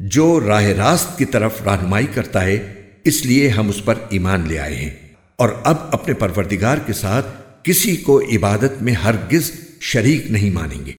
جو راہ راست کی طرف رہنمائی کرتا ہے، اس لیے ہم اس پر ایمان لے آئے ہیں۔ اور اب اپنے پروردگار کے ساتھ کسی کو عبادت میں ہرگز شریک نہیں مانیں گے۔